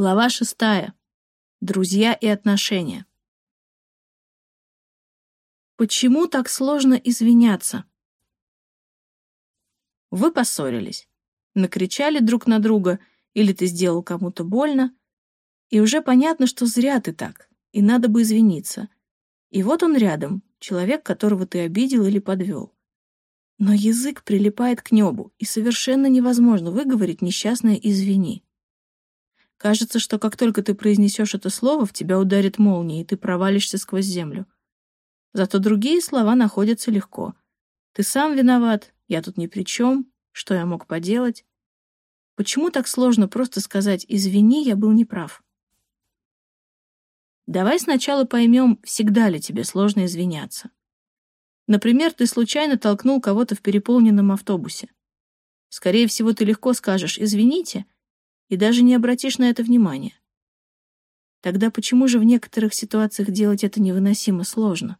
Глава шестая. Друзья и отношения. Почему так сложно извиняться? Вы поссорились, накричали друг на друга, или ты сделал кому-то больно, и уже понятно, что зря ты так, и надо бы извиниться. И вот он рядом, человек, которого ты обидел или подвел. Но язык прилипает к небу, и совершенно невозможно выговорить несчастное «извини». Кажется, что как только ты произнесешь это слово, в тебя ударит молния, и ты провалишься сквозь землю. Зато другие слова находятся легко. Ты сам виноват, я тут ни при чем, что я мог поделать? Почему так сложно просто сказать «извини, я был неправ»? Давай сначала поймем, всегда ли тебе сложно извиняться. Например, ты случайно толкнул кого-то в переполненном автобусе. Скорее всего, ты легко скажешь «извините», и даже не обратишь на это внимания. Тогда почему же в некоторых ситуациях делать это невыносимо сложно?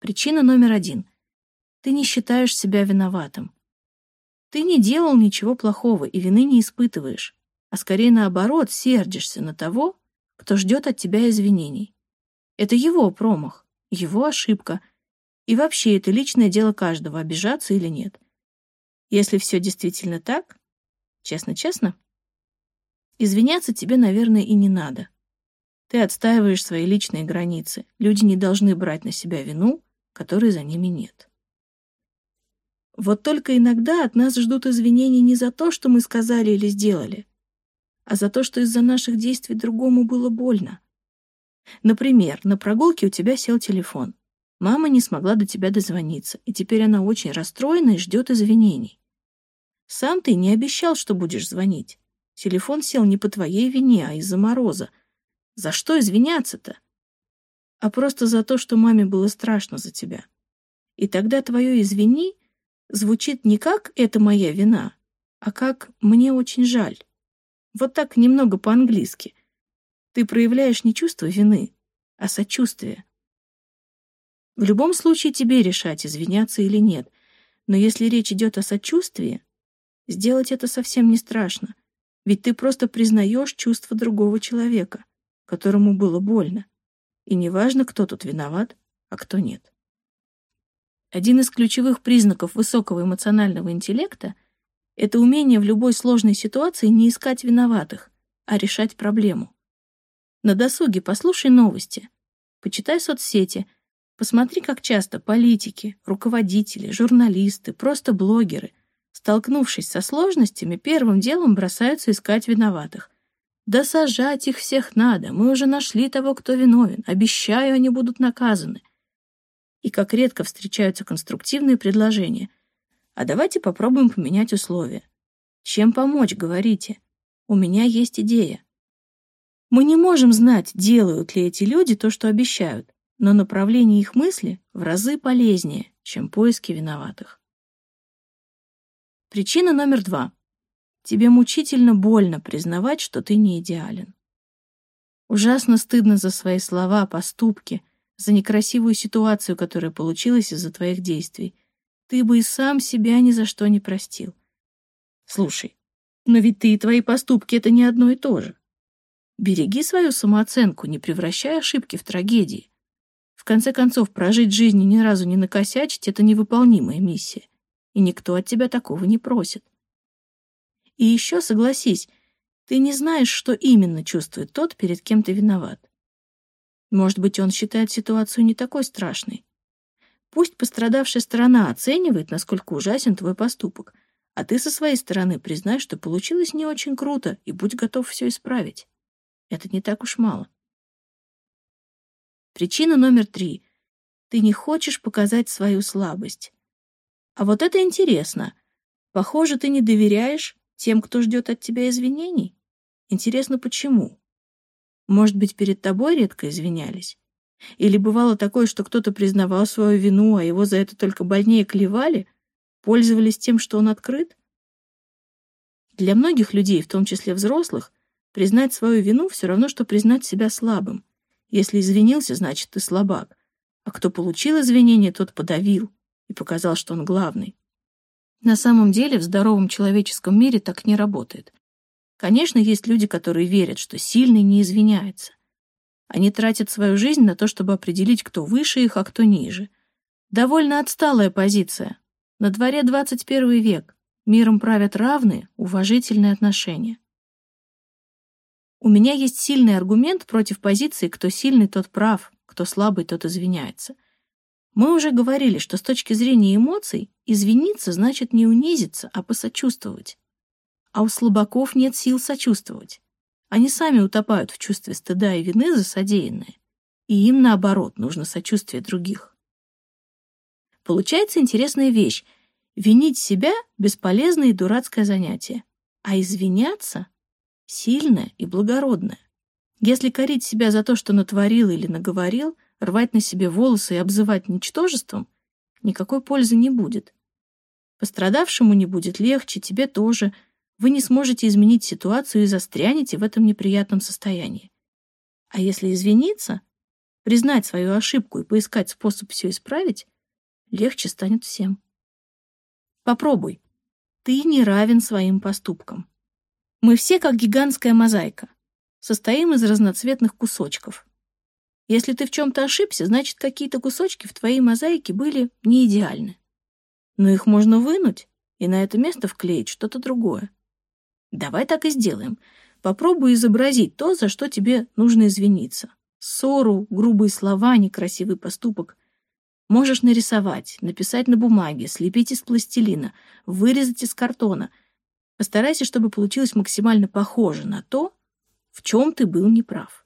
Причина номер один. Ты не считаешь себя виноватым. Ты не делал ничего плохого и вины не испытываешь, а скорее наоборот сердишься на того, кто ждет от тебя извинений. Это его промах, его ошибка, и вообще это личное дело каждого, обижаться или нет. Если все действительно так, Честно-честно? Извиняться тебе, наверное, и не надо. Ты отстаиваешь свои личные границы. Люди не должны брать на себя вину, которой за ними нет. Вот только иногда от нас ждут извинений не за то, что мы сказали или сделали, а за то, что из-за наших действий другому было больно. Например, на прогулке у тебя сел телефон. Мама не смогла до тебя дозвониться, и теперь она очень расстроена и ждет извинений. Сам ты не обещал, что будешь звонить. Телефон сел не по твоей вине, а из-за мороза. За что извиняться-то? А просто за то, что маме было страшно за тебя. И тогда твое «извини» звучит не как «это моя вина», а как «мне очень жаль». Вот так немного по-английски. Ты проявляешь не чувство вины, а сочувствие. В любом случае тебе решать, извиняться или нет. Но если речь идет о сочувствии, Сделать это совсем не страшно, ведь ты просто признаешь чувство другого человека, которому было больно. И неважно, кто тут виноват, а кто нет. Один из ключевых признаков высокого эмоционального интеллекта — это умение в любой сложной ситуации не искать виноватых, а решать проблему. На досуге послушай новости, почитай соцсети, посмотри, как часто политики, руководители, журналисты, просто блогеры — столкнувшись со сложностями, первым делом бросаются искать виноватых. Да сажать их всех надо, мы уже нашли того, кто виновен, обещаю, они будут наказаны. И как редко встречаются конструктивные предложения. А давайте попробуем поменять условия. Чем помочь, говорите? У меня есть идея. Мы не можем знать, делают ли эти люди то, что обещают, но направление их мысли в разы полезнее, чем поиски виноватых. Причина номер два. Тебе мучительно больно признавать, что ты не идеален. Ужасно стыдно за свои слова, поступки, за некрасивую ситуацию, которая получилась из-за твоих действий. Ты бы и сам себя ни за что не простил. Слушай, но ведь ты и твои поступки — это не одно и то же. Береги свою самооценку, не превращай ошибки в трагедии. В конце концов, прожить жизнь и ни разу не накосячить — это невыполнимая миссия и никто от тебя такого не просит. И еще согласись, ты не знаешь, что именно чувствует тот, перед кем ты виноват. Может быть, он считает ситуацию не такой страшной. Пусть пострадавшая сторона оценивает, насколько ужасен твой поступок, а ты со своей стороны признай, что получилось не очень круто, и будь готов все исправить. Это не так уж мало. Причина номер три. Ты не хочешь показать свою слабость. А вот это интересно. Похоже, ты не доверяешь тем, кто ждет от тебя извинений. Интересно, почему? Может быть, перед тобой редко извинялись? Или бывало такое, что кто-то признавал свою вину, а его за это только больнее клевали? Пользовались тем, что он открыт? Для многих людей, в том числе взрослых, признать свою вину все равно, что признать себя слабым. Если извинился, значит, ты слабак. А кто получил извинения, тот подавил и показал, что он главный. На самом деле в здоровом человеческом мире так не работает. Конечно, есть люди, которые верят, что сильный не извиняется. Они тратят свою жизнь на то, чтобы определить, кто выше их, а кто ниже. Довольно отсталая позиция. На дворе 21 век. Миром правят равные, уважительные отношения. У меня есть сильный аргумент против позиции «кто сильный, тот прав, кто слабый, тот извиняется». Мы уже говорили, что с точки зрения эмоций извиниться значит не унизиться, а посочувствовать. А у слабаков нет сил сочувствовать. Они сами утопают в чувстве стыда и вины за содеянное. И им, наоборот, нужно сочувствие других. Получается интересная вещь. Винить себя — бесполезное и дурацкое занятие. А извиняться — сильное и благородное. Если корить себя за то, что натворил или наговорил — рвать на себе волосы и обзывать ничтожеством, никакой пользы не будет. Пострадавшему не будет легче, тебе тоже. Вы не сможете изменить ситуацию и застрянете в этом неприятном состоянии. А если извиниться, признать свою ошибку и поискать способ все исправить, легче станет всем. Попробуй. Ты не равен своим поступкам. Мы все как гигантская мозаика. Состоим из разноцветных кусочков. Если ты в чем-то ошибся, значит, какие-то кусочки в твоей мозаике были не идеальны. Но их можно вынуть и на это место вклеить что-то другое. Давай так и сделаем. Попробуй изобразить то, за что тебе нужно извиниться. Ссору, грубые слова, некрасивый поступок. Можешь нарисовать, написать на бумаге, слепить из пластилина, вырезать из картона. Постарайся, чтобы получилось максимально похоже на то, в чем ты был неправ.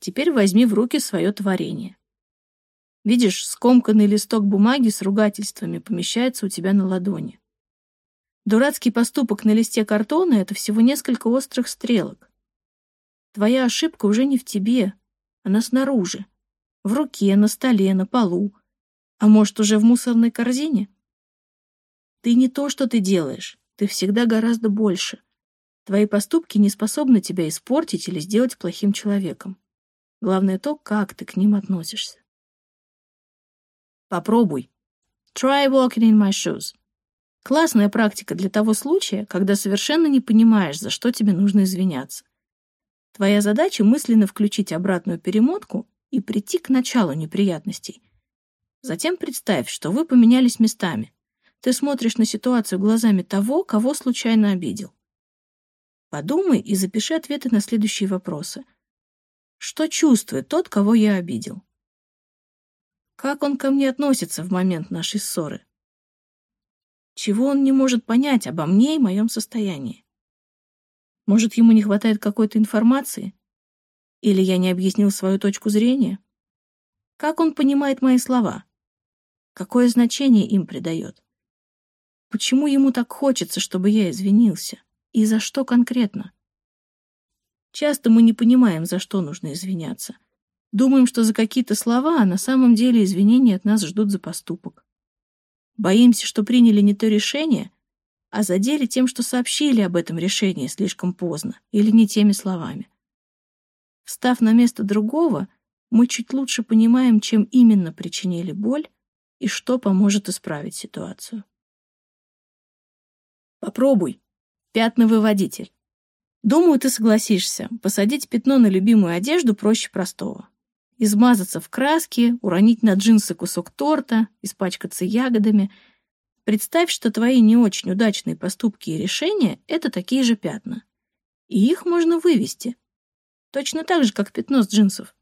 Теперь возьми в руки свое творение. Видишь, скомканный листок бумаги с ругательствами помещается у тебя на ладони. Дурацкий поступок на листе картона — это всего несколько острых стрелок. Твоя ошибка уже не в тебе, она снаружи. В руке, на столе, на полу. А может, уже в мусорной корзине? Ты не то, что ты делаешь. Ты всегда гораздо больше. Твои поступки не способны тебя испортить или сделать плохим человеком. Главное то, как ты к ним относишься. Попробуй. Try walking in my shoes. Классная практика для того случая, когда совершенно не понимаешь, за что тебе нужно извиняться. Твоя задача мысленно включить обратную перемотку и прийти к началу неприятностей. Затем представь, что вы поменялись местами. Ты смотришь на ситуацию глазами того, кого случайно обидел. Подумай и запиши ответы на следующие вопросы — что чувствует тот, кого я обидел? Как он ко мне относится в момент нашей ссоры? Чего он не может понять обо мне и моем состоянии? Может, ему не хватает какой-то информации? Или я не объяснил свою точку зрения? Как он понимает мои слова? Какое значение им придает? Почему ему так хочется, чтобы я извинился? И за что конкретно? Часто мы не понимаем, за что нужно извиняться. Думаем, что за какие-то слова, а на самом деле извинения от нас ждут за поступок. Боимся, что приняли не то решение, а задели тем, что сообщили об этом решении слишком поздно или не теми словами. Встав на место другого, мы чуть лучше понимаем, чем именно причинили боль и что поможет исправить ситуацию. Попробуй. Пятновыводитель. Думаю, ты согласишься, посадить пятно на любимую одежду проще простого. Измазаться в краске, уронить на джинсы кусок торта, испачкаться ягодами. Представь, что твои не очень удачные поступки и решения — это такие же пятна. И их можно вывести. Точно так же, как пятно с джинсов.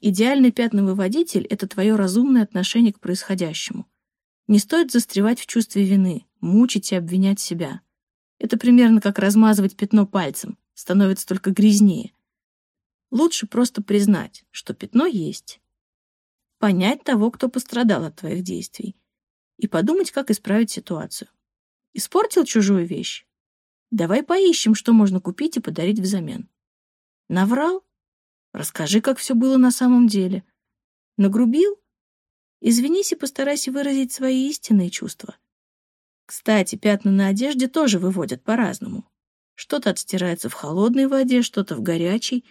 Идеальный пятновыводитель — это твое разумное отношение к происходящему. Не стоит застревать в чувстве вины, мучить и обвинять себя. Это примерно как размазывать пятно пальцем, становится только грязнее. Лучше просто признать, что пятно есть. Понять того, кто пострадал от твоих действий. И подумать, как исправить ситуацию. Испортил чужую вещь? Давай поищем, что можно купить и подарить взамен. Наврал? Расскажи, как все было на самом деле. Нагрубил? Извинись и постарайся выразить свои истинные чувства. Кстати, пятна на одежде тоже выводят по-разному. Что-то отстирается в холодной воде, что-то в горячей,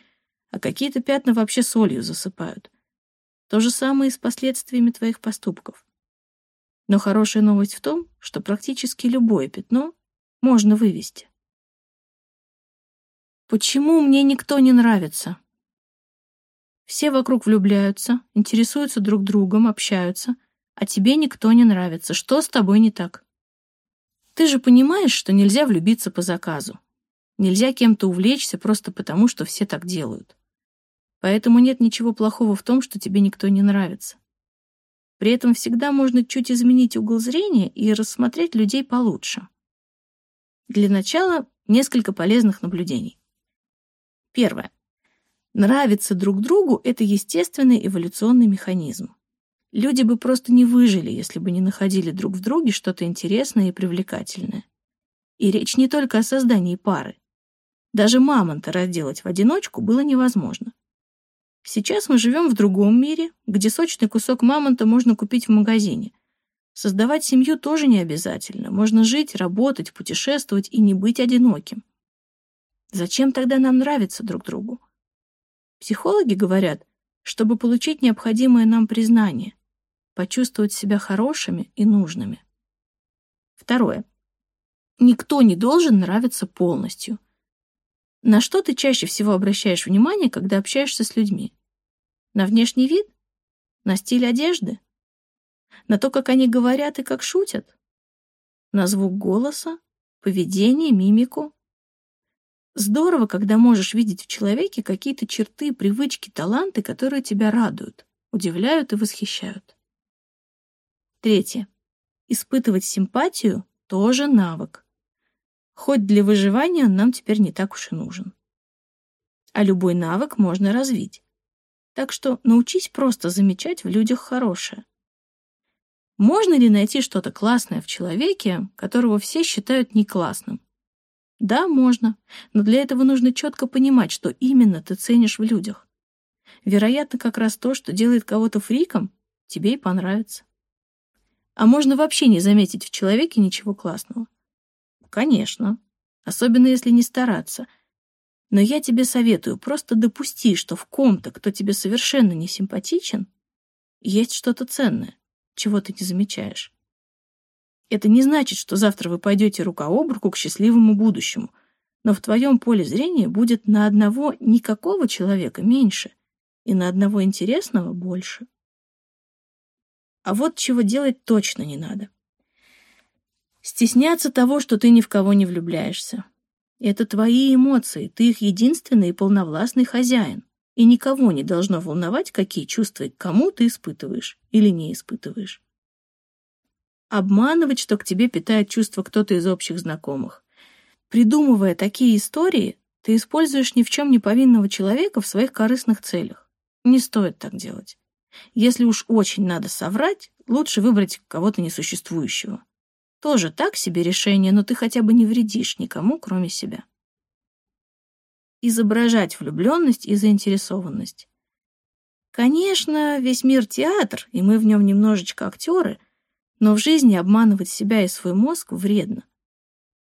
а какие-то пятна вообще солью засыпают. То же самое и с последствиями твоих поступков. Но хорошая новость в том, что практически любое пятно можно вывести. Почему мне никто не нравится? Все вокруг влюбляются, интересуются друг другом, общаются, а тебе никто не нравится. Что с тобой не так? Ты же понимаешь, что нельзя влюбиться по заказу. Нельзя кем-то увлечься просто потому, что все так делают. Поэтому нет ничего плохого в том, что тебе никто не нравится. При этом всегда можно чуть изменить угол зрения и рассмотреть людей получше. Для начала несколько полезных наблюдений. Первое. Нравиться друг другу — это естественный эволюционный механизм. Люди бы просто не выжили, если бы не находили друг в друге что-то интересное и привлекательное. И речь не только о создании пары. Даже мамонта разделать в одиночку было невозможно. Сейчас мы живем в другом мире, где сочный кусок мамонта можно купить в магазине. Создавать семью тоже не обязательно. Можно жить, работать, путешествовать и не быть одиноким. Зачем тогда нам нравиться друг другу? Психологи говорят, чтобы получить необходимое нам признание, почувствовать себя хорошими и нужными. Второе. Никто не должен нравиться полностью – на что ты чаще всего обращаешь внимание, когда общаешься с людьми? На внешний вид? На стиль одежды? На то, как они говорят и как шутят? На звук голоса? Поведение, мимику? Здорово, когда можешь видеть в человеке какие-то черты, привычки, таланты, которые тебя радуют, удивляют и восхищают. Третье. Испытывать симпатию – тоже навык. Хоть для выживания он нам теперь не так уж и нужен. А любой навык можно развить. Так что научись просто замечать в людях хорошее. Можно ли найти что-то классное в человеке, которого все считают не классным? Да, можно, но для этого нужно четко понимать, что именно ты ценишь в людях. Вероятно, как раз то, что делает кого-то фриком, тебе и понравится. А можно вообще не заметить в человеке ничего классного. Конечно. Особенно если не стараться. Но я тебе советую, просто допусти, что в ком-то, кто тебе совершенно не симпатичен, есть что-то ценное, чего ты не замечаешь. Это не значит, что завтра вы пойдете рука об руку к счастливому будущему, но в твоем поле зрения будет на одного никакого человека меньше и на одного интересного больше. А вот чего делать точно не надо. Стесняться того, что ты ни в кого не влюбляешься. Это твои эмоции, ты их единственный и полновластный хозяин. И никого не должно волновать, какие чувства к кому ты испытываешь или не испытываешь. Обманывать, что к тебе питает чувство кто-то из общих знакомых. Придумывая такие истории, ты используешь ни в чем не повинного человека в своих корыстных целях. Не стоит так делать. Если уж очень надо соврать, лучше выбрать кого-то несуществующего. Тоже так себе решение, но ты хотя бы не вредишь никому, кроме себя. Изображать влюбленность и заинтересованность. Конечно, весь мир театр, и мы в нем немножечко актеры, но в жизни обманывать себя и свой мозг вредно.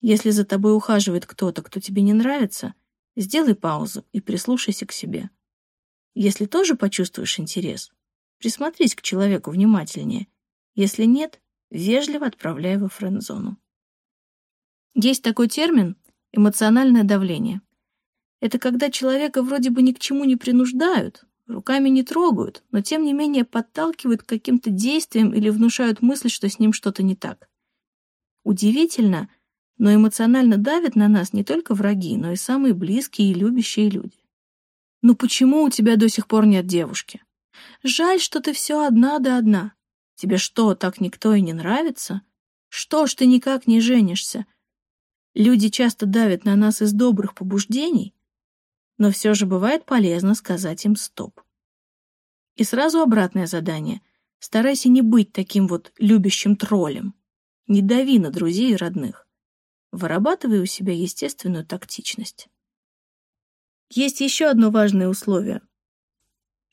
Если за тобой ухаживает кто-то, кто тебе не нравится, сделай паузу и прислушайся к себе. Если тоже почувствуешь интерес, присмотрись к человеку внимательнее. Если нет, вежливо отправляя во френд-зону. Есть такой термин «эмоциональное давление». Это когда человека вроде бы ни к чему не принуждают, руками не трогают, но тем не менее подталкивают к каким-то действиям или внушают мысль, что с ним что-то не так. Удивительно, но эмоционально давят на нас не только враги, но и самые близкие и любящие люди. Ну почему у тебя до сих пор нет девушки? Жаль, что ты все одна да одна. Тебе что, так никто и не нравится? Что ж ты никак не женишься? Люди часто давят на нас из добрых побуждений, но все же бывает полезно сказать им «стоп». И сразу обратное задание. Старайся не быть таким вот любящим троллем. Не дави на друзей и родных. Вырабатывай у себя естественную тактичность. Есть еще одно важное условие.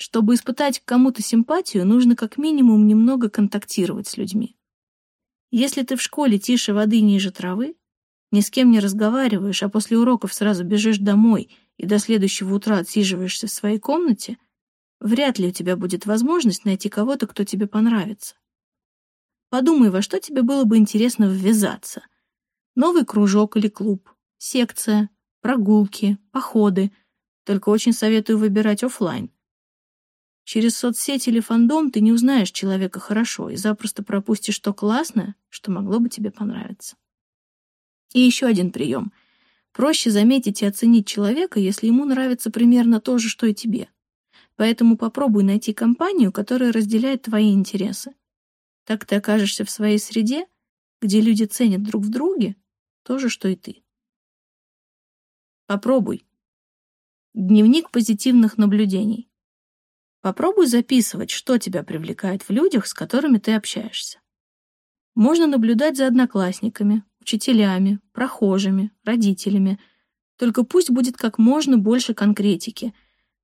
Чтобы испытать к кому-то симпатию, нужно как минимум немного контактировать с людьми. Если ты в школе тише воды ниже травы, ни с кем не разговариваешь, а после уроков сразу бежишь домой и до следующего утра отсиживаешься в своей комнате, вряд ли у тебя будет возможность найти кого-то, кто тебе понравится. Подумай, во что тебе было бы интересно ввязаться. Новый кружок или клуб, секция, прогулки, походы. Только очень советую выбирать офлайн. Через соцсети или фандом ты не узнаешь человека хорошо и запросто пропустишь то классное, что могло бы тебе понравиться. И еще один прием. Проще заметить и оценить человека, если ему нравится примерно то же, что и тебе. Поэтому попробуй найти компанию, которая разделяет твои интересы. Так ты окажешься в своей среде, где люди ценят друг в друге то же, что и ты. Попробуй. Дневник позитивных наблюдений. Попробуй записывать, что тебя привлекает в людях, с которыми ты общаешься. Можно наблюдать за одноклассниками, учителями, прохожими, родителями. Только пусть будет как можно больше конкретики.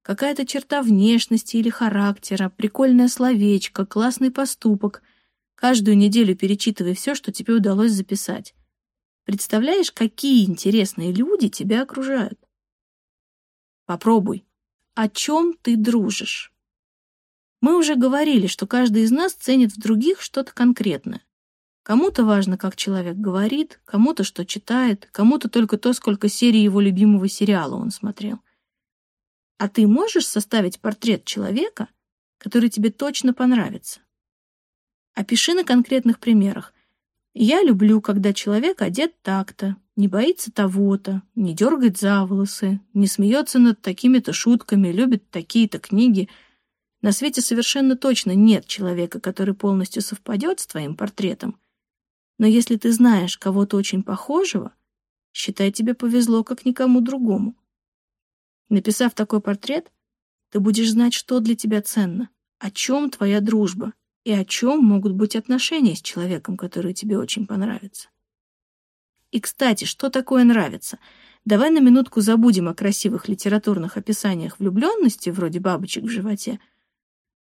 Какая-то черта внешности или характера, прикольное словечко, классный поступок. Каждую неделю перечитывай все, что тебе удалось записать. Представляешь, какие интересные люди тебя окружают? Попробуй. О чем ты дружишь? Мы уже говорили, что каждый из нас ценит в других что-то конкретное. Кому-то важно, как человек говорит, кому-то что читает, кому-то только то, сколько серий его любимого сериала он смотрел. А ты можешь составить портрет человека, который тебе точно понравится? Опиши на конкретных примерах. Я люблю, когда человек одет так-то, не боится того-то, не дергает за волосы, не смеется над такими-то шутками, любит такие-то книги — на свете совершенно точно нет человека, который полностью совпадет с твоим портретом. Но если ты знаешь кого-то очень похожего, считай, тебе повезло, как никому другому. Написав такой портрет, ты будешь знать, что для тебя ценно, о чем твоя дружба и о чем могут быть отношения с человеком, который тебе очень понравится. И, кстати, что такое нравится? Давай на минутку забудем о красивых литературных описаниях влюбленности, вроде бабочек в животе,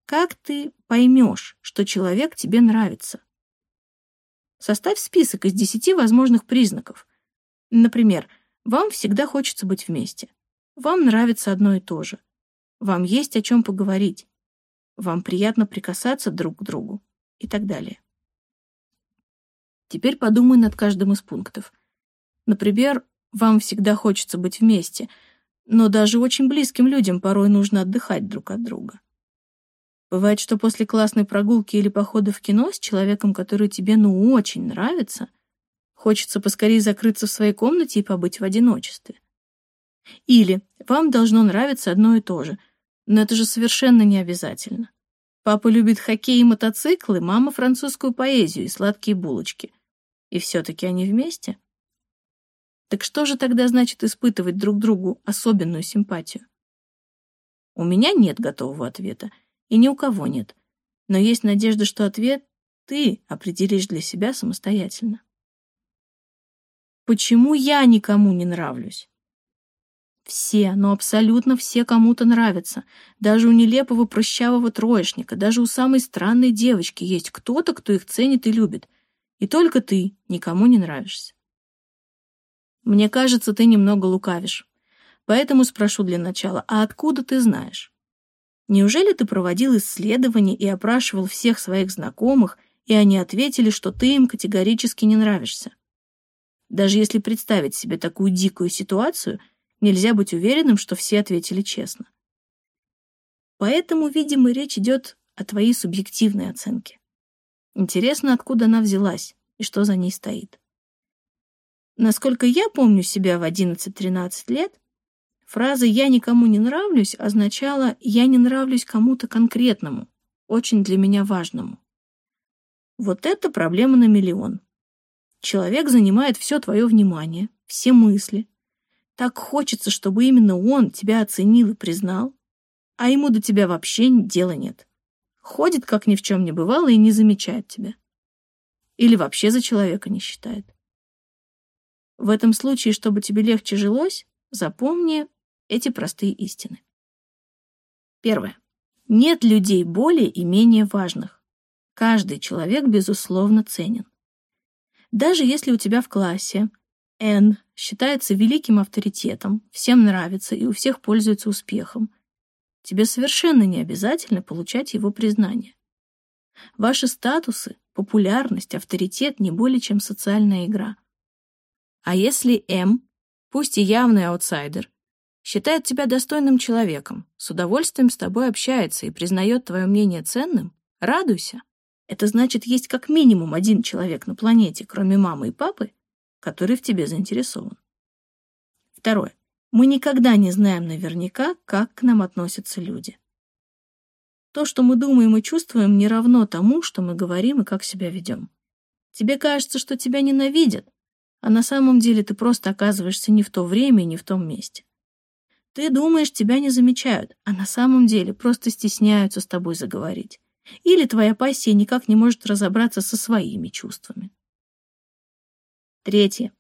как ты поймешь, что человек тебе нравится? Составь список из десяти возможных признаков. Например, вам всегда хочется быть вместе. Вам нравится одно и то же. Вам есть о чем поговорить. Вам приятно прикасаться друг к другу и так далее. Теперь подумай над каждым из пунктов. Например, вам всегда хочется быть вместе, но даже очень близким людям порой нужно отдыхать друг от друга. Бывает, что после классной прогулки или похода в кино с человеком, который тебе ну очень нравится, хочется поскорее закрыться в своей комнате и побыть в одиночестве. Или вам должно нравиться одно и то же, но это же совершенно не обязательно. Папа любит хоккей и мотоциклы, мама французскую поэзию и сладкие булочки. И все-таки они вместе. Так что же тогда значит испытывать друг другу особенную симпатию? У меня нет готового ответа — и ни у кого нет. Но есть надежда, что ответ ты определишь для себя самостоятельно. Почему я никому не нравлюсь? Все, но абсолютно все кому-то нравятся. Даже у нелепого прыщавого троечника, даже у самой странной девочки есть кто-то, кто их ценит и любит. И только ты никому не нравишься. Мне кажется, ты немного лукавишь. Поэтому спрошу для начала, а откуда ты знаешь? Неужели ты проводил исследования и опрашивал всех своих знакомых, и они ответили, что ты им категорически не нравишься? Даже если представить себе такую дикую ситуацию, нельзя быть уверенным, что все ответили честно. Поэтому, видимо, речь идет о твоей субъективной оценке. Интересно, откуда она взялась и что за ней стоит. Насколько я помню себя в 11-13 лет, Фраза «я никому не нравлюсь» означала «я не нравлюсь кому-то конкретному, очень для меня важному». Вот это проблема на миллион. Человек занимает все твое внимание, все мысли. Так хочется, чтобы именно он тебя оценил и признал, а ему до тебя вообще дела нет. Ходит, как ни в чем не бывало, и не замечает тебя. Или вообще за человека не считает. В этом случае, чтобы тебе легче жилось, запомни эти простые истины. Первое. Нет людей более и менее важных. Каждый человек, безусловно, ценен. Даже если у тебя в классе Н считается великим авторитетом, всем нравится и у всех пользуется успехом, тебе совершенно не обязательно получать его признание. Ваши статусы, популярность, авторитет не более чем социальная игра. А если М пусть и явный аутсайдер, считает тебя достойным человеком, с удовольствием с тобой общается и признает твое мнение ценным, радуйся. Это значит, есть как минимум один человек на планете, кроме мамы и папы, который в тебе заинтересован. Второе. Мы никогда не знаем наверняка, как к нам относятся люди. То, что мы думаем и чувствуем, не равно тому, что мы говорим и как себя ведем. Тебе кажется, что тебя ненавидят, а на самом деле ты просто оказываешься не в то время и не в том месте. Ты думаешь, тебя не замечают, а на самом деле просто стесняются с тобой заговорить. Или твоя пассия никак не может разобраться со своими чувствами. Третье.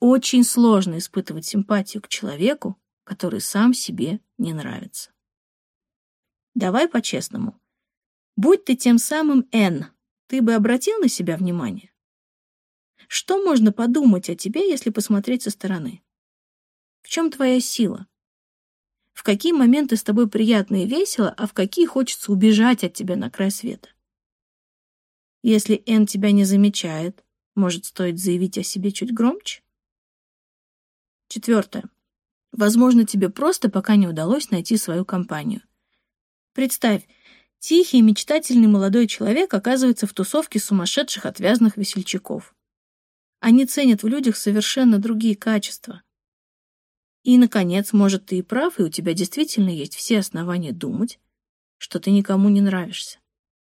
Очень сложно испытывать симпатию к человеку, который сам себе не нравится. Давай по-честному. Будь ты тем самым Н, ты бы обратил на себя внимание? Что можно подумать о тебе, если посмотреть со стороны? В чем твоя сила? В какие моменты с тобой приятно и весело, а в какие хочется убежать от тебя на край света? Если Н тебя не замечает, может, стоит заявить о себе чуть громче? Четвертое. Возможно, тебе просто пока не удалось найти свою компанию. Представь, тихий, мечтательный молодой человек оказывается в тусовке сумасшедших отвязных весельчаков. Они ценят в людях совершенно другие качества. И, наконец, может, ты и прав, и у тебя действительно есть все основания думать, что ты никому не нравишься.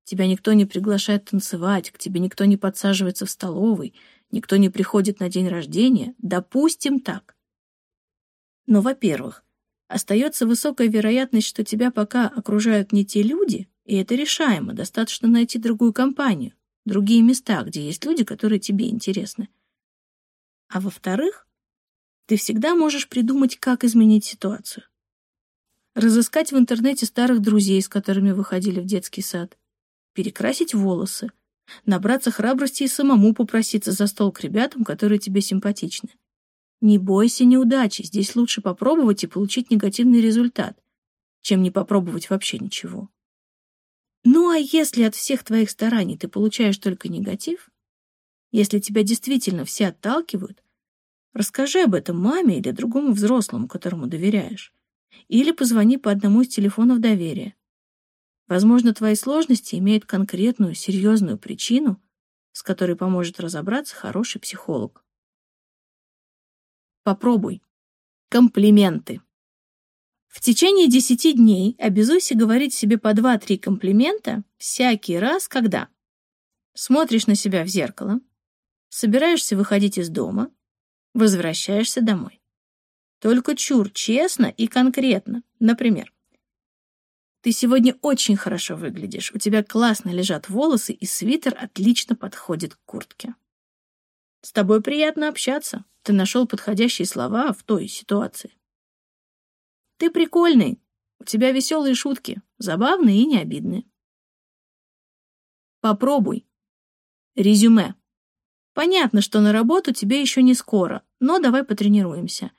Тебя никто не приглашает танцевать, к тебе никто не подсаживается в столовой, никто не приходит на день рождения. Допустим так. Но, во-первых, остается высокая вероятность, что тебя пока окружают не те люди, и это решаемо, достаточно найти другую компанию, другие места, где есть люди, которые тебе интересны. А во-вторых, ты всегда можешь придумать, как изменить ситуацию. Разыскать в интернете старых друзей, с которыми выходили в детский сад, перекрасить волосы, набраться храбрости и самому попроситься за стол к ребятам, которые тебе симпатичны. Не бойся неудачи, здесь лучше попробовать и получить негативный результат, чем не попробовать вообще ничего. Ну а если от всех твоих стараний ты получаешь только негатив, если тебя действительно все отталкивают, расскажи об этом маме или другому взрослому, которому доверяешь. Или позвони по одному из телефонов доверия. Возможно, твои сложности имеют конкретную, серьезную причину, с которой поможет разобраться хороший психолог. Попробуй. Комплименты. В течение 10 дней обязуйся говорить себе по 2-3 комплимента всякий раз, когда смотришь на себя в зеркало, собираешься выходить из дома, возвращаешься домой. Только чур, честно и конкретно. Например, ты сегодня очень хорошо выглядишь, у тебя классно лежат волосы, и свитер отлично подходит к куртке. С тобой приятно общаться. Ты нашел подходящие слова в той ситуации. Ты прикольный. У тебя веселые шутки, забавные и необидные. Попробуй. Резюме. Понятно, что на работу тебе еще не скоро, но давай потренируемся.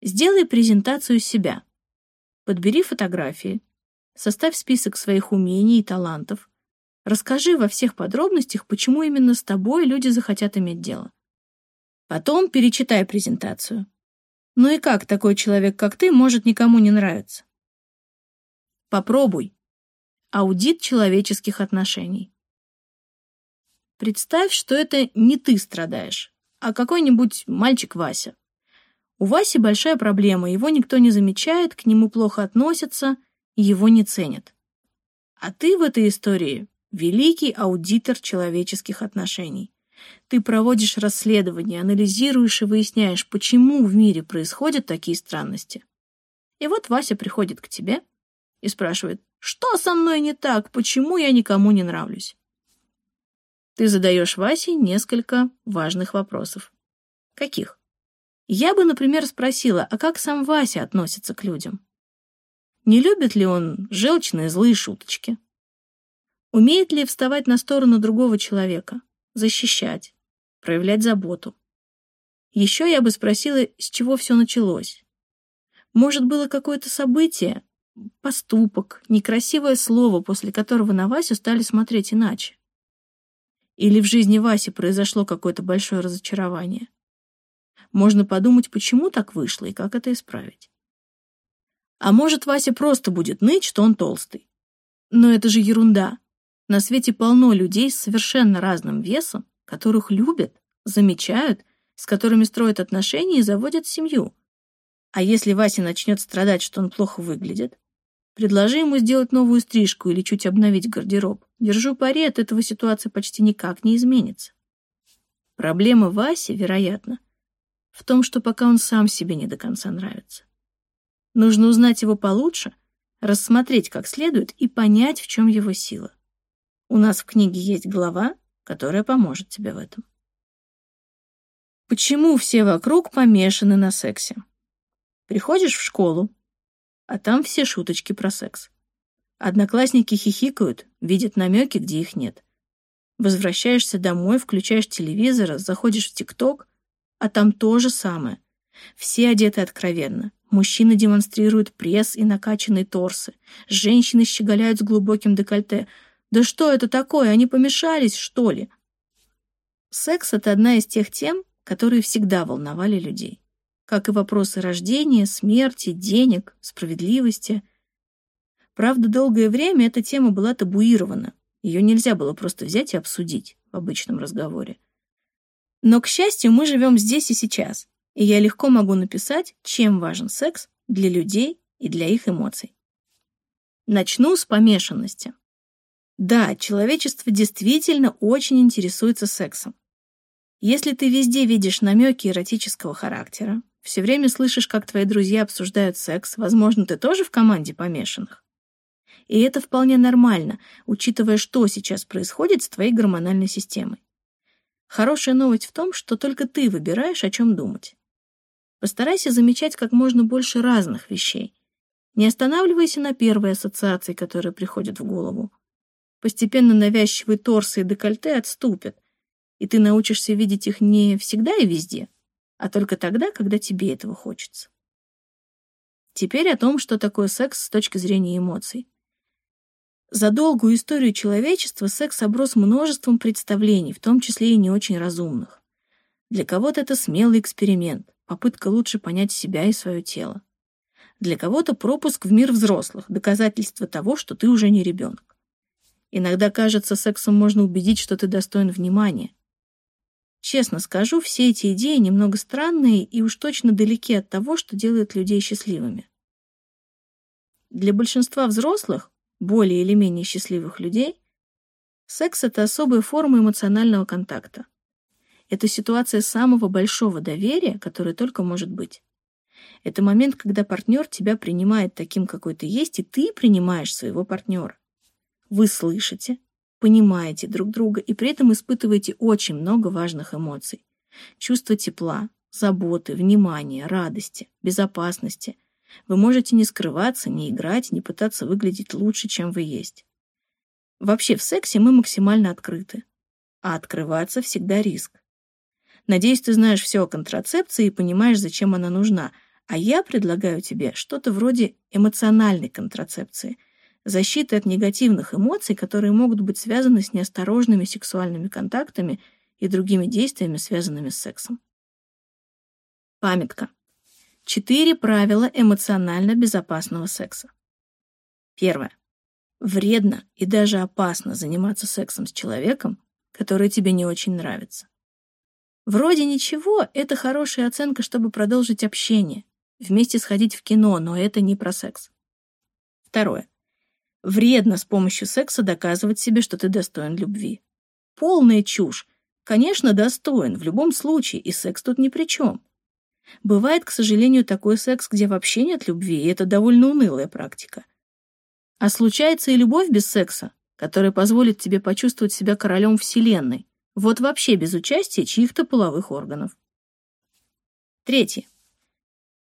Сделай презентацию себя. Подбери фотографии. Составь список своих умений и талантов. Расскажи во всех подробностях, почему именно с тобой люди захотят иметь дело. Потом перечитай презентацию. Ну и как такой человек, как ты, может никому не нравиться? Попробуй. Аудит человеческих отношений. Представь, что это не ты страдаешь, а какой-нибудь мальчик Вася. У Васи большая проблема, его никто не замечает, к нему плохо относятся, его не ценят. А ты в этой истории великий аудитор человеческих отношений. Ты проводишь расследование, анализируешь и выясняешь, почему в мире происходят такие странности. И вот Вася приходит к тебе и спрашивает, что со мной не так, почему я никому не нравлюсь. Ты задаешь Васе несколько важных вопросов. Каких? Я бы, например, спросила, а как сам Вася относится к людям? Не любит ли он желчные злые шуточки? Умеет ли вставать на сторону другого человека? защищать, проявлять заботу. Еще я бы спросила, с чего все началось. Может, было какое-то событие, поступок, некрасивое слово, после которого на Васю стали смотреть иначе. Или в жизни Васи произошло какое-то большое разочарование. можно подумать, почему так вышло и как это исправить. А может, Вася просто будет ныть, что он толстый. Но это же ерунда. На свете полно людей с совершенно разным весом, которых любят, замечают, с которыми строят отношения и заводят семью. А если Вася начнет страдать, что он плохо выглядит, предложи ему сделать новую стрижку или чуть обновить гардероб. Держу пари, от этого ситуация почти никак не изменится. Проблема Васи, вероятно, в том, что пока он сам себе не до конца нравится. Нужно узнать его получше, рассмотреть как следует и понять, в чем его сила. У нас в книге есть глава, которая поможет тебе в этом. Почему все вокруг помешаны на сексе? Приходишь в школу, а там все шуточки про секс. Одноклассники хихикают, видят намеки, где их нет. Возвращаешься домой, включаешь телевизор, заходишь в ТикТок, а там то же самое. Все одеты откровенно. Мужчины демонстрируют пресс и накачанные торсы. Женщины щеголяют с глубоким декольте. Да что это такое? Они помешались, что ли? Секс — это одна из тех тем, которые всегда волновали людей. Как и вопросы рождения, смерти, денег, справедливости. Правда, долгое время эта тема была табуирована. Ее нельзя было просто взять и обсудить в обычном разговоре. Но, к счастью, мы живем здесь и сейчас, и я легко могу написать, чем важен секс для людей и для их эмоций. Начну с помешанности. Да, человечество действительно очень интересуется сексом. Если ты везде видишь намеки эротического характера, все время слышишь, как твои друзья обсуждают секс, возможно, ты тоже в команде помешанных. И это вполне нормально, учитывая, что сейчас происходит с твоей гормональной системой. Хорошая новость в том, что только ты выбираешь, о чем думать. Постарайся замечать как можно больше разных вещей. Не останавливайся на первой ассоциации, которая приходит в голову. Постепенно навязчивые торсы и декольте отступят, и ты научишься видеть их не всегда и везде, а только тогда, когда тебе этого хочется. Теперь о том, что такое секс с точки зрения эмоций. За долгую историю человечества секс оброс множеством представлений, в том числе и не очень разумных. Для кого-то это смелый эксперимент, попытка лучше понять себя и свое тело. Для кого-то пропуск в мир взрослых, доказательство того, что ты уже не ребенок. Иногда кажется, сексом можно убедить, что ты достоин внимания. Честно скажу, все эти идеи немного странные и уж точно далеки от того, что делает людей счастливыми. Для большинства взрослых, более или менее счастливых людей, секс — это особая форма эмоционального контакта. Это ситуация самого большого доверия, которое только может быть. Это момент, когда партнер тебя принимает таким, какой ты есть, и ты принимаешь своего партнера. Вы слышите, понимаете друг друга и при этом испытываете очень много важных эмоций. Чувство тепла, заботы, внимания, радости, безопасности. Вы можете не скрываться, не играть, не пытаться выглядеть лучше, чем вы есть. Вообще в сексе мы максимально открыты. А открываться всегда риск. Надеюсь, ты знаешь все о контрацепции и понимаешь, зачем она нужна. А я предлагаю тебе что-то вроде эмоциональной контрацепции – защиты от негативных эмоций, которые могут быть связаны с неосторожными сексуальными контактами и другими действиями, связанными с сексом. Памятка. Четыре правила эмоционально безопасного секса. Первое. Вредно и даже опасно заниматься сексом с человеком, который тебе не очень нравится. Вроде ничего, это хорошая оценка, чтобы продолжить общение, вместе сходить в кино, но это не про секс. Второе. Вредно с помощью секса доказывать себе, что ты достоин любви. Полная чушь. Конечно, достоин, в любом случае, и секс тут ни при чем. Бывает, к сожалению, такой секс, где вообще нет любви, и это довольно унылая практика. А случается и любовь без секса, которая позволит тебе почувствовать себя королем Вселенной, вот вообще без участия чьих-то половых органов. Третье.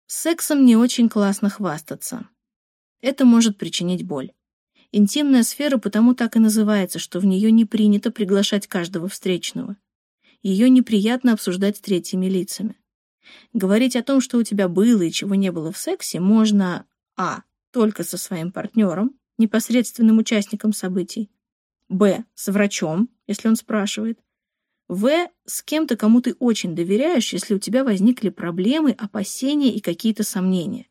Сексом не очень классно хвастаться. Это может причинить боль. Интимная сфера потому так и называется, что в нее не принято приглашать каждого встречного. Ее неприятно обсуждать с третьими лицами. Говорить о том, что у тебя было и чего не было в сексе, можно а. только со своим партнером, непосредственным участником событий, б. с врачом, если он спрашивает, В. С кем-то, кому ты очень доверяешь, если у тебя возникли проблемы, опасения и какие-то сомнения.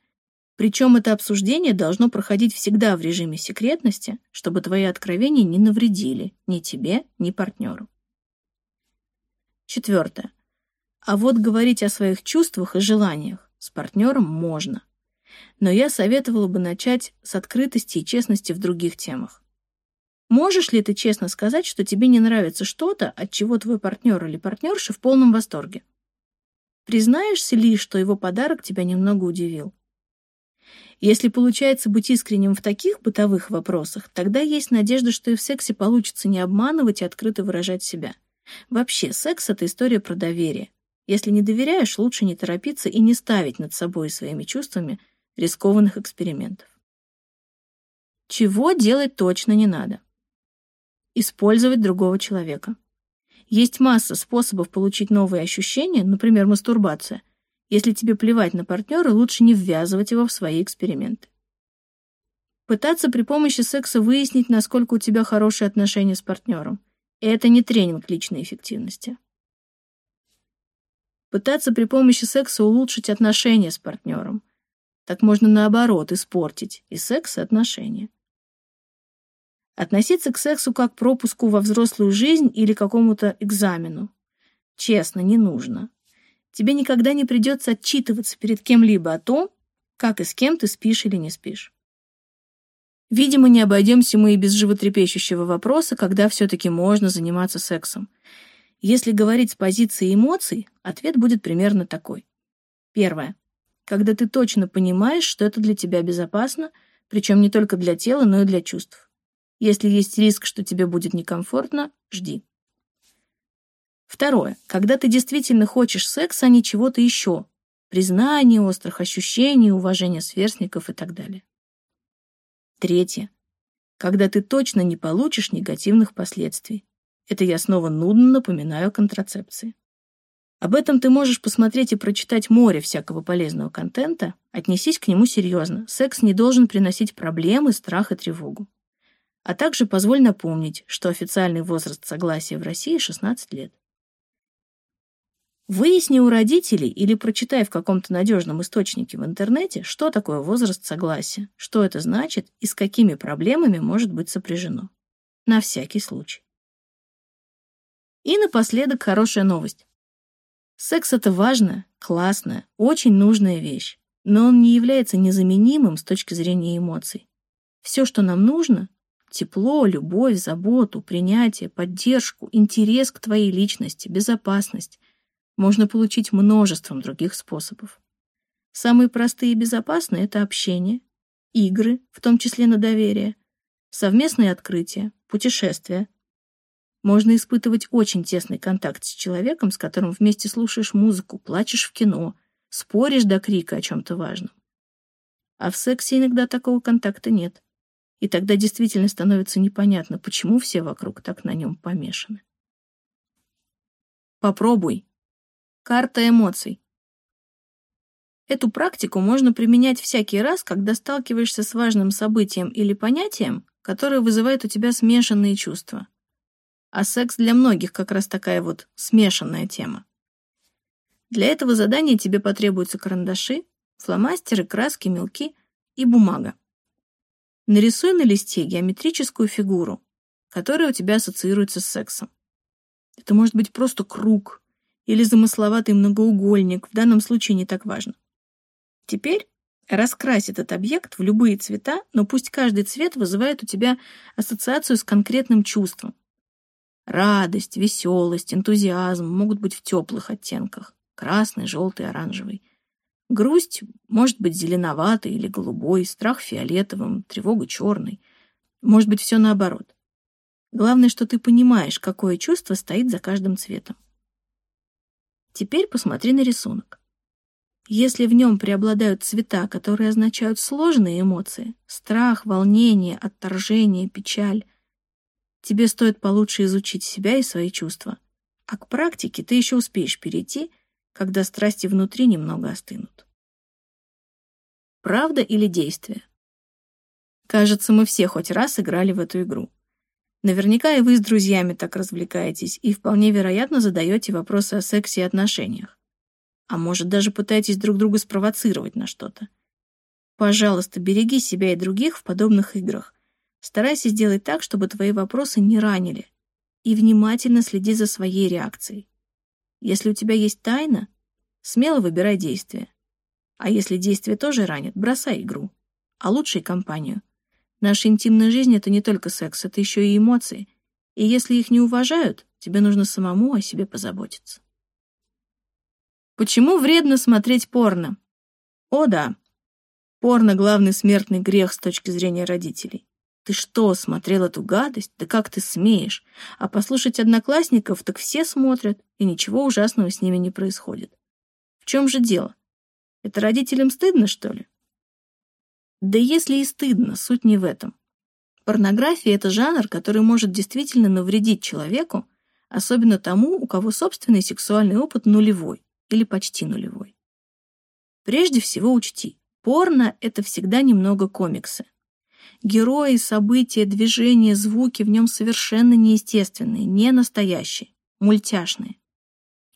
Причем это обсуждение должно проходить всегда в режиме секретности, чтобы твои откровения не навредили ни тебе, ни партнеру. Четвертое. А вот говорить о своих чувствах и желаниях с партнером можно. Но я советовала бы начать с открытости и честности в других темах. Можешь ли ты честно сказать, что тебе не нравится что-то, от чего твой партнер или партнерша в полном восторге? Признаешься ли, что его подарок тебя немного удивил? Если получается быть искренним в таких бытовых вопросах, тогда есть надежда, что и в сексе получится не обманывать и открыто выражать себя. Вообще, секс — это история про доверие. Если не доверяешь, лучше не торопиться и не ставить над собой и своими чувствами рискованных экспериментов. Чего делать точно не надо? Использовать другого человека. Есть масса способов получить новые ощущения, например, мастурбация — если тебе плевать на партнера, лучше не ввязывать его в свои эксперименты. Пытаться при помощи секса выяснить, насколько у тебя хорошие отношения с партнером. Это не тренинг личной эффективности. Пытаться при помощи секса улучшить отношения с партнером. Так можно наоборот испортить и секс, и отношения. Относиться к сексу как к пропуску во взрослую жизнь или какому-то экзамену. Честно, не нужно тебе никогда не придется отчитываться перед кем-либо о том, как и с кем ты спишь или не спишь. Видимо, не обойдемся мы и без животрепещущего вопроса, когда все-таки можно заниматься сексом. Если говорить с позиции эмоций, ответ будет примерно такой. Первое. Когда ты точно понимаешь, что это для тебя безопасно, причем не только для тела, но и для чувств. Если есть риск, что тебе будет некомфортно, жди. Второе. Когда ты действительно хочешь секса, а не чего-то еще. Признания, острых ощущений, уважения сверстников и так далее. Третье. Когда ты точно не получишь негативных последствий. Это я снова нудно напоминаю о контрацепции. Об этом ты можешь посмотреть и прочитать море всякого полезного контента. Отнесись к нему серьезно. Секс не должен приносить проблемы, страх и тревогу. А также позволь напомнить, что официальный возраст согласия в России 16 лет. Выясни у родителей или прочитай в каком-то надежном источнике в интернете, что такое возраст согласия, что это значит и с какими проблемами может быть сопряжено. На всякий случай. И напоследок хорошая новость. Секс — это важная, классная, очень нужная вещь, но он не является незаменимым с точки зрения эмоций. Все, что нам нужно — тепло, любовь, заботу, принятие, поддержку, интерес к твоей личности, безопасность — можно получить множеством других способов. Самые простые и безопасные — это общение, игры, в том числе на доверие, совместные открытия, путешествия. Можно испытывать очень тесный контакт с человеком, с которым вместе слушаешь музыку, плачешь в кино, споришь до крика о чем-то важном. А в сексе иногда такого контакта нет. И тогда действительно становится непонятно, почему все вокруг так на нем помешаны. Попробуй, Карта эмоций. Эту практику можно применять всякий раз, когда сталкиваешься с важным событием или понятием, которое вызывает у тебя смешанные чувства. А секс для многих как раз такая вот смешанная тема. Для этого задания тебе потребуются карандаши, фломастеры, краски, мелки и бумага. Нарисуй на листе геометрическую фигуру, которая у тебя ассоциируется с сексом. Это может быть просто круг, или замысловатый многоугольник, в данном случае не так важно. Теперь раскрась этот объект в любые цвета, но пусть каждый цвет вызывает у тебя ассоциацию с конкретным чувством. Радость, веселость, энтузиазм могут быть в теплых оттенках — красный, желтый, оранжевый. Грусть может быть зеленоватой или голубой, страх фиолетовым, тревога черной. Может быть, все наоборот. Главное, что ты понимаешь, какое чувство стоит за каждым цветом. Теперь посмотри на рисунок. Если в нем преобладают цвета, которые означают сложные эмоции — страх, волнение, отторжение, печаль — тебе стоит получше изучить себя и свои чувства. А к практике ты еще успеешь перейти, когда страсти внутри немного остынут. Правда или действие? Кажется, мы все хоть раз играли в эту игру. Наверняка и вы с друзьями так развлекаетесь и вполне вероятно задаете вопросы о сексе и отношениях. А может, даже пытаетесь друг друга спровоцировать на что-то. Пожалуйста, береги себя и других в подобных играх. Старайся сделать так, чтобы твои вопросы не ранили. И внимательно следи за своей реакцией. Если у тебя есть тайна, смело выбирай действие. А если действие тоже ранит, бросай игру. А лучше и компанию. Наша интимная жизнь — это не только секс, это еще и эмоции. И если их не уважают, тебе нужно самому о себе позаботиться. Почему вредно смотреть порно? О да, порно — главный смертный грех с точки зрения родителей. Ты что, смотрел эту гадость? Да как ты смеешь? А послушать одноклассников так все смотрят, и ничего ужасного с ними не происходит. В чем же дело? Это родителям стыдно, что ли? Да если и стыдно, суть не в этом. Порнография — это жанр, который может действительно навредить человеку, особенно тому, у кого собственный сексуальный опыт нулевой или почти нулевой. Прежде всего учти, порно — это всегда немного комиксы. Герои, события, движения, звуки в нем совершенно неестественные, не настоящие, мультяшные.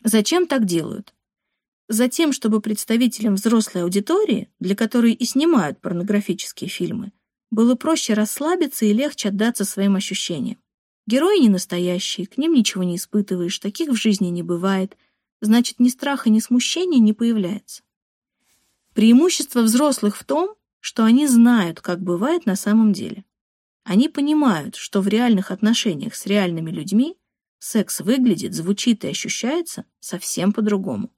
Зачем так делают? Затем, чтобы представителям взрослой аудитории, для которой и снимают порнографические фильмы, было проще расслабиться и легче отдаться своим ощущениям. Герои не настоящие, к ним ничего не испытываешь, таких в жизни не бывает, значит, ни страха, ни смущения не появляется. Преимущество взрослых в том, что они знают, как бывает на самом деле. Они понимают, что в реальных отношениях с реальными людьми секс выглядит, звучит и ощущается совсем по-другому.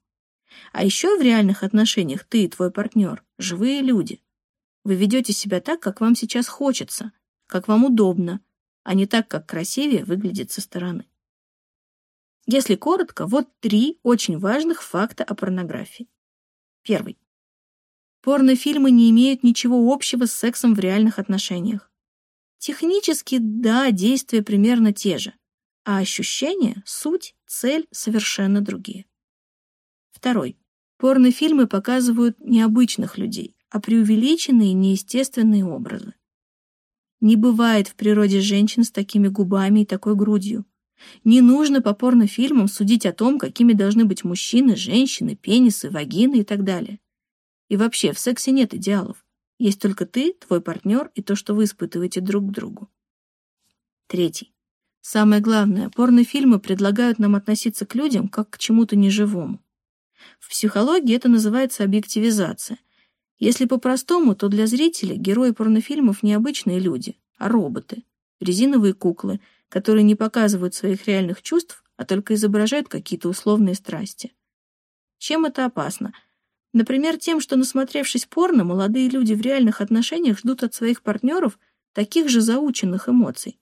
А еще в реальных отношениях ты и твой партнер – живые люди. Вы ведете себя так, как вам сейчас хочется, как вам удобно, а не так, как красивее выглядит со стороны. Если коротко, вот три очень важных факта о порнографии. Первый. Порнофильмы не имеют ничего общего с сексом в реальных отношениях. Технически, да, действия примерно те же, а ощущения, суть, цель совершенно другие. Второй. Порнофильмы показывают необычных людей, а преувеличенные неестественные образы. Не бывает в природе женщин с такими губами и такой грудью. Не нужно по порнофильмам судить о том, какими должны быть мужчины, женщины, пенисы, вагины и так далее. И вообще, в сексе нет идеалов. Есть только ты, твой партнер и то, что вы испытываете друг к другу. Третий. Самое главное, порнофильмы предлагают нам относиться к людям как к чему-то неживому. В психологии это называется объективизация. Если по-простому, то для зрителя герои порнофильмов не обычные люди, а роботы, резиновые куклы, которые не показывают своих реальных чувств, а только изображают какие-то условные страсти. Чем это опасно? Например, тем, что, насмотревшись порно, молодые люди в реальных отношениях ждут от своих партнеров таких же заученных эмоций.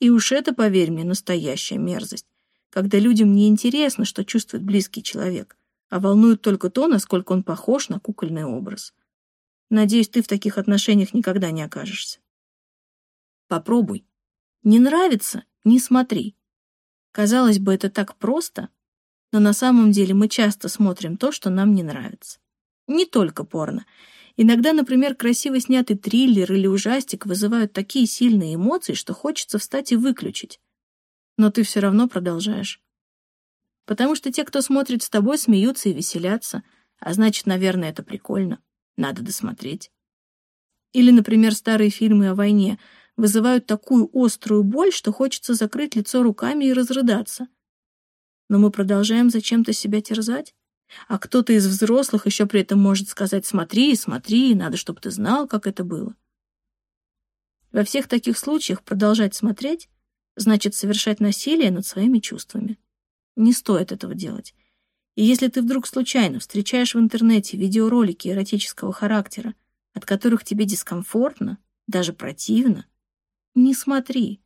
И уж это, поверь мне, настоящая мерзость, когда людям не интересно, что чувствует близкий человек а волнует только то, насколько он похож на кукольный образ. Надеюсь, ты в таких отношениях никогда не окажешься. Попробуй. Не нравится — не смотри. Казалось бы, это так просто, но на самом деле мы часто смотрим то, что нам не нравится. Не только порно. Иногда, например, красиво снятый триллер или ужастик вызывают такие сильные эмоции, что хочется встать и выключить. Но ты все равно продолжаешь потому что те, кто смотрит с тобой, смеются и веселятся, а значит, наверное, это прикольно. Надо досмотреть. Или, например, старые фильмы о войне вызывают такую острую боль, что хочется закрыть лицо руками и разрыдаться. Но мы продолжаем зачем-то себя терзать. А кто-то из взрослых еще при этом может сказать «смотри, смотри, надо, чтобы ты знал, как это было». Во всех таких случаях продолжать смотреть значит совершать насилие над своими чувствами. Не стоит этого делать. И если ты вдруг случайно встречаешь в интернете видеоролики эротического характера, от которых тебе дискомфортно, даже противно, не смотри.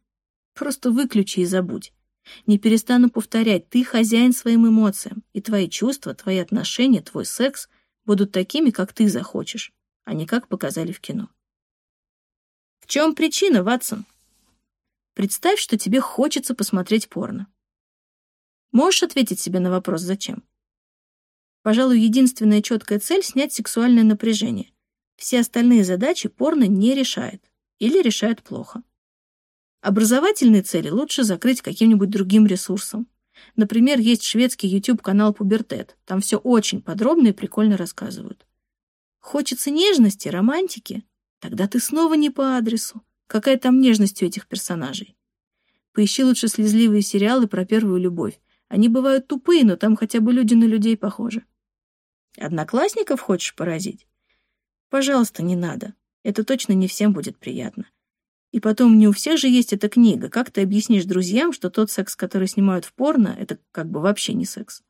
Просто выключи и забудь. Не перестану повторять, ты хозяин своим эмоциям, и твои чувства, твои отношения, твой секс будут такими, как ты захочешь, а не как показали в кино. В чем причина, Ватсон? Представь, что тебе хочется посмотреть порно. Можешь ответить себе на вопрос «зачем»? Пожалуй, единственная четкая цель — снять сексуальное напряжение. Все остальные задачи порно не решает или решает плохо. Образовательные цели лучше закрыть каким-нибудь другим ресурсом. Например, есть шведский YouTube-канал «Пубертет». Там все очень подробно и прикольно рассказывают. Хочется нежности, романтики? Тогда ты снова не по адресу. Какая там нежность у этих персонажей? Поищи лучше слезливые сериалы про первую любовь. Они бывают тупые, но там хотя бы люди на людей похожи. Одноклассников хочешь поразить? Пожалуйста, не надо. Это точно не всем будет приятно. И потом, не у всех же есть эта книга. Как ты объяснишь друзьям, что тот секс, который снимают в порно, это как бы вообще не секс?